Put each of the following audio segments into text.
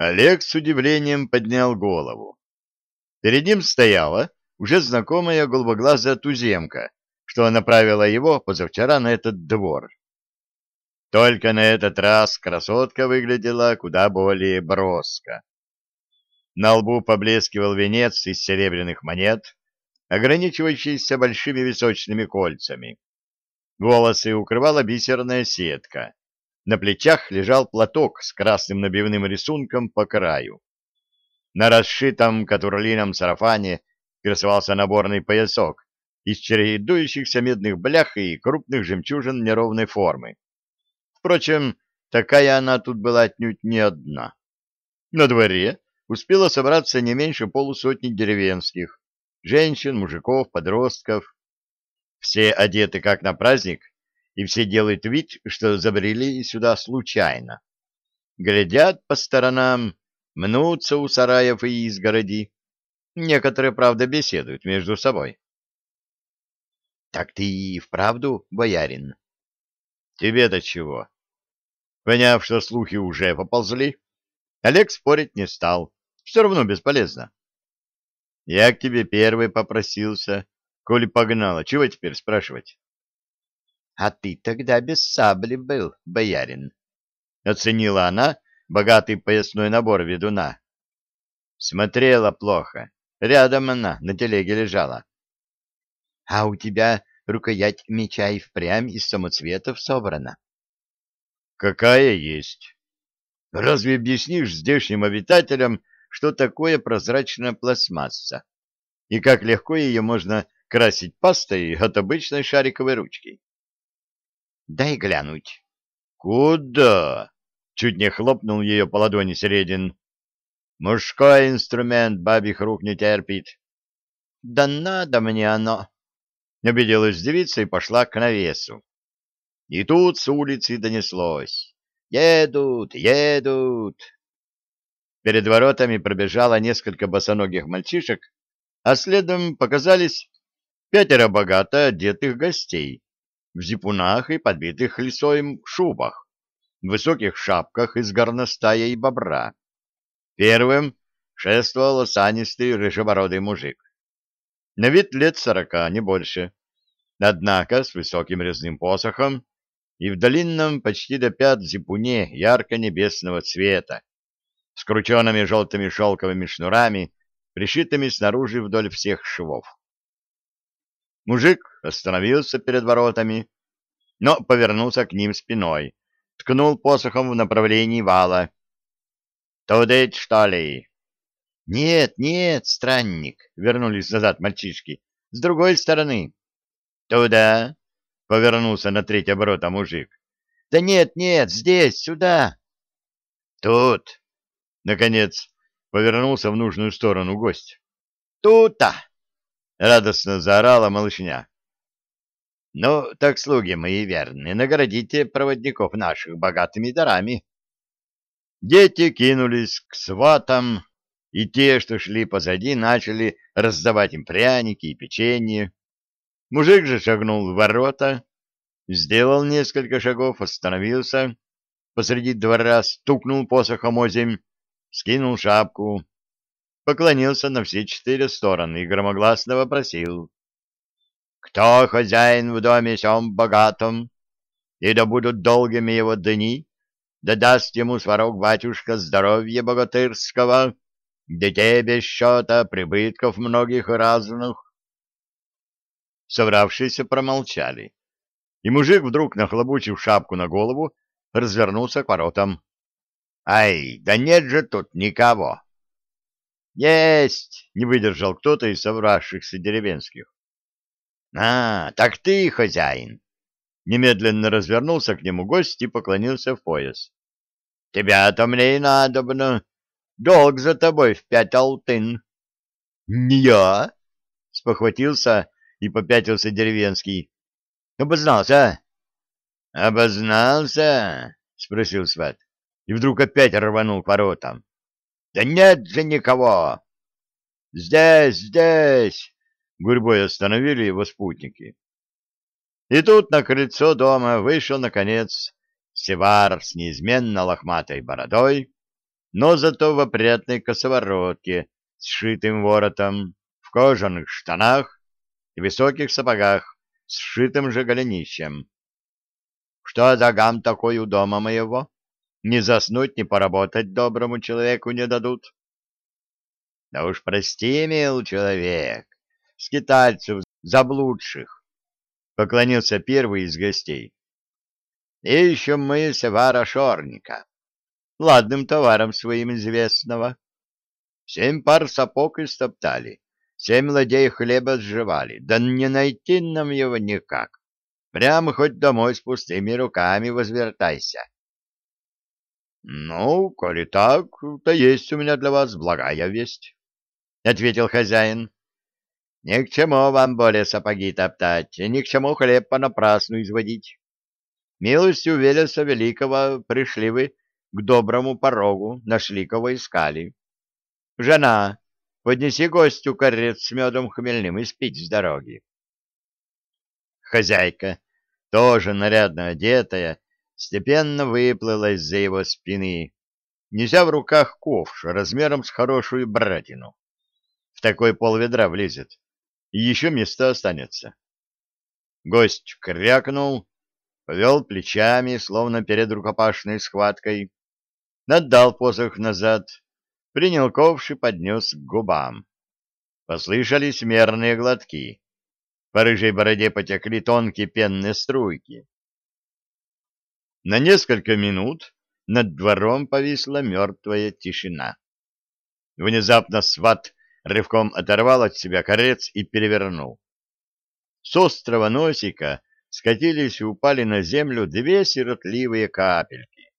Олег с удивлением поднял голову. Перед ним стояла уже знакомая голубоглазая туземка, что направила его позавчера на этот двор. Только на этот раз красотка выглядела куда более броско. На лбу поблескивал венец из серебряных монет, ограничивающийся большими височными кольцами. Волосы укрывала бисерная сетка. На плечах лежал платок с красным набивным рисунком по краю. На расшитом катурлином сарафане красовался наборный поясок из чередующихся медных блях и крупных жемчужин неровной формы. Впрочем, такая она тут была отнюдь не одна. На дворе успело собраться не меньше полусотни деревенских, женщин, мужиков, подростков. Все одеты как на праздник, и все делают вид, что забрели сюда случайно. Глядят по сторонам, мнутся у сараев и изгороди. Некоторые, правда, беседуют между собой. — Так ты и вправду боярин? — Тебе-то чего? Поняв, что слухи уже поползли, Олег спорить не стал. Все равно бесполезно. Я к тебе первый попросился, коли погнала. Чего теперь спрашивать? — А ты тогда без сабли был, боярин. Оценила она богатый поясной набор ведуна. Смотрела плохо. Рядом она на телеге лежала. — А у тебя рукоять меча и впрямь из самоцветов собрана? — Какая есть. Разве объяснишь здешним обитателям, что такое прозрачная пластмасса и как легко ее можно красить пастой от обычной шариковой ручки. «Дай глянуть». «Куда?» — чуть не хлопнул ее по ладони Середин. «Мужской инструмент бабих рук не терпит». «Да надо мне оно!» — обиделась девица и пошла к навесу. И тут с улицы донеслось. «Едут, едут!» Перед воротами пробежало несколько босоногих мальчишек, а следом показались пятеро богато одетых гостей в зипунах и подбитых лисоем шубах, в высоких шапках из горностая и бобра. Первым шествовал осанистый рыжебородый мужик. На вид лет сорока, не больше. Однако с высоким резным посохом и в длинном почти до пят зипуне ярко-небесного цвета, с крученными желтыми шелковыми шнурами, пришитыми снаружи вдоль всех швов. Мужик остановился перед воротами, но повернулся к ним спиной, ткнул посохом в направлении вала. «Тудыть, что ли?» «Нет, нет, странник», — вернулись назад мальчишки, — «с другой стороны». «Туда?» — повернулся на треть оборота мужик. «Да нет, нет, здесь, сюда». «Тут», Наконец, повернулся в нужную сторону гость. «Тута!» — радостно заорала малышня. «Ну, так, слуги мои верные, наградите проводников наших богатыми дарами». Дети кинулись к сватам, и те, что шли позади, начали раздавать им пряники и печенье. Мужик же шагнул в ворота, сделал несколько шагов, остановился, посреди двора стукнул посохом озимь скинул шапку, поклонился на все четыре стороны и громогласно вопросил. «Кто хозяин в доме сем богатом? И да будут долгими его дни, да даст ему сварог батюшка здоровья богатырского, детей без счета, прибытков многих разных». Собравшиеся промолчали, и мужик, вдруг нахлобучив шапку на голову, развернулся к воротам. Ай, да нет же тут никого. Есть, не выдержал кто-то из собравшихся деревенских. А, так ты хозяин. Немедленно развернулся к нему гость и поклонился в пояс. Тебя-то мне и надобно. Долг за тобой в пять алтын. Не я, спохватился и попятился деревенский. Обознался? Обознался? спросил сват и вдруг опять рванул к воротам. «Да нет же никого!» «Здесь, здесь!» — гурьбой остановили его спутники. И тут на крыльцо дома вышел, наконец, Севар с неизменно лохматой бородой, но зато в опрятной косоворотке сшитым воротом, в кожаных штанах и высоких сапогах сшитым же голенищем. Что за гам такой у дома моего? Не заснуть, не поработать доброму человеку не дадут. Да уж прости, мил человек, скитальцев заблудших, поклонился первый из гостей. Ищем мы Севара Шорника, ладным товаром своим известного. Семь пар сапог истоптали, семь ладей хлеба сживали, да не найти нам его никак. Прямо хоть домой с пустыми руками возвертайся. — Ну, коли так, то есть у меня для вас благая весть, — ответил хозяин. — Ни к чему вам более сапоги топтать, ни к чему хлеб понапрасну изводить. Милостью Велеса Великого пришли вы к доброму порогу, нашли кого искали. Жена, поднеси гостю корец с медом хмельным и спить с дороги. Хозяйка, тоже нарядно одетая, степенно выплыла из-за его спины, неся в руках ковш размером с хорошую братину. В такой полведра влезет, и еще место останется. Гость крякнул, повел плечами, словно перед рукопашной схваткой, отдал посох назад, принял ковш и поднес к губам. Послышались мерные глотки. По рыжей бороде потекли тонкие пенные струйки. На несколько минут над двором повисла мертвая тишина. Внезапно сват рывком оторвал от себя корец и перевернул. С острого носика скатились и упали на землю две сиротливые капельки.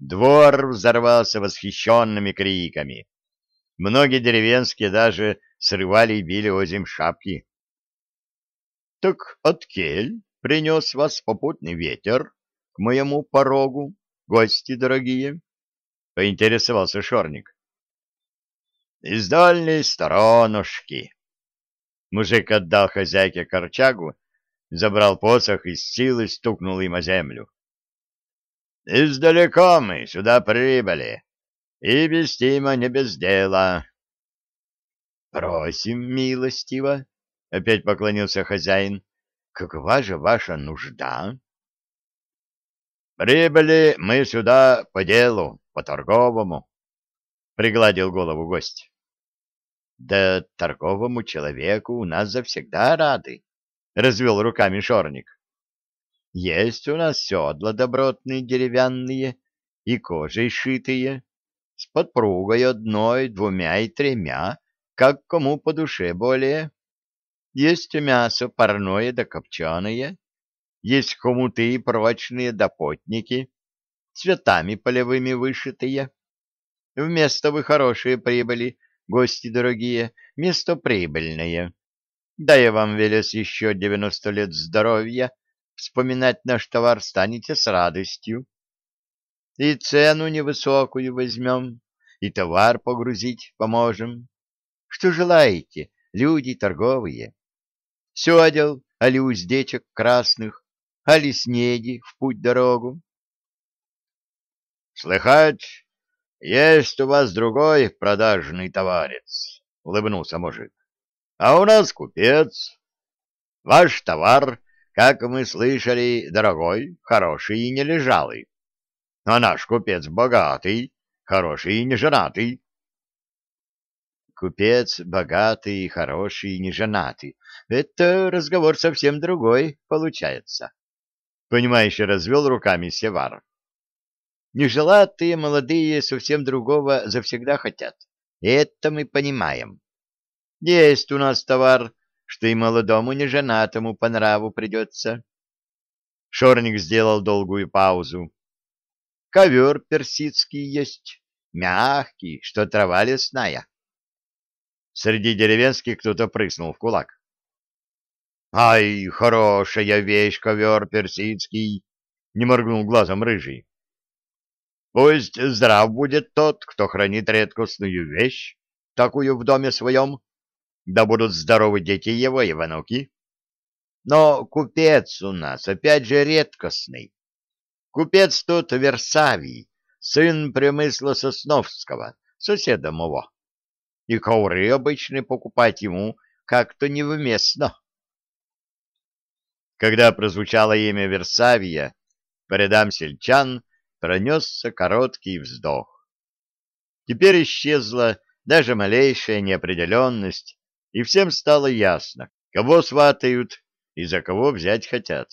Двор взорвался восхищенными криками. Многие деревенские даже срывали и били озим шапки. — Так от кель принес вас попутный ветер, к моему порогу, гости дорогие? — поинтересовался Шорник. — Из дальней сторонушки. Мужик отдал хозяйке корчагу, забрал посох и с силой стукнул им о землю. — Издалека мы сюда прибыли, и без тима не без дела. — Просим, милостиво, — опять поклонился хозяин, — какова же ваша нужда? Прибыли мы сюда по делу, по торговому, — пригладил голову гость. — Да торговому человеку у нас завсегда рады, — развел руками шорник. — Есть у нас седла добротные деревянные и кожей шитые, с подпругой одной, двумя и тремя, как кому по душе более. Есть мясо парное да копченое, есть хомуты прочные да потники, цветами полевыми вышитые. Вместо вы хорошие прибыли, гости дорогие, место прибыльное. Да я вам, велес, еще девяносто лет здоровья, вспоминать наш товар станете с радостью. И цену невысокую возьмем, и товар погрузить поможем. Что желаете, люди торговые? Седел, али уздечек красных, али снеди в путь-дорогу. — Слыхать, есть у вас другой продажный товарец, — улыбнулся мужик. — А у нас купец. Ваш товар, как мы слышали, дорогой, хороший и нележалый. А наш купец богатый, хороший и неженатый. Купец богатый, хороший и неженатый. Это разговор совсем другой получается понимающе развел руками Севар. Нежелатые молодые совсем другого завсегда хотят. Это мы понимаем. Есть у нас товар, что и молодому неженатому по нраву придется. Шорник сделал долгую паузу. Ковер персидский есть, мягкий, что трава лесная. Среди деревенских кто-то прыснул в кулак. Ай, хорошая вещь, ковер персидский, не моргнул глазом рыжий. Пусть здрав будет тот, кто хранит редкостную вещь, такую в доме своем, да будут здоровы дети его и внуки. Но купец у нас опять же редкостный. Купец тут Версавий, сын Премысла Сосновского, соседа моего. И ковры обычные покупать ему как-то невместно. Когда прозвучало имя Версавия, по рядам сельчан пронесся короткий вздох. Теперь исчезла даже малейшая неопределенность, и всем стало ясно, кого сватают и за кого взять хотят.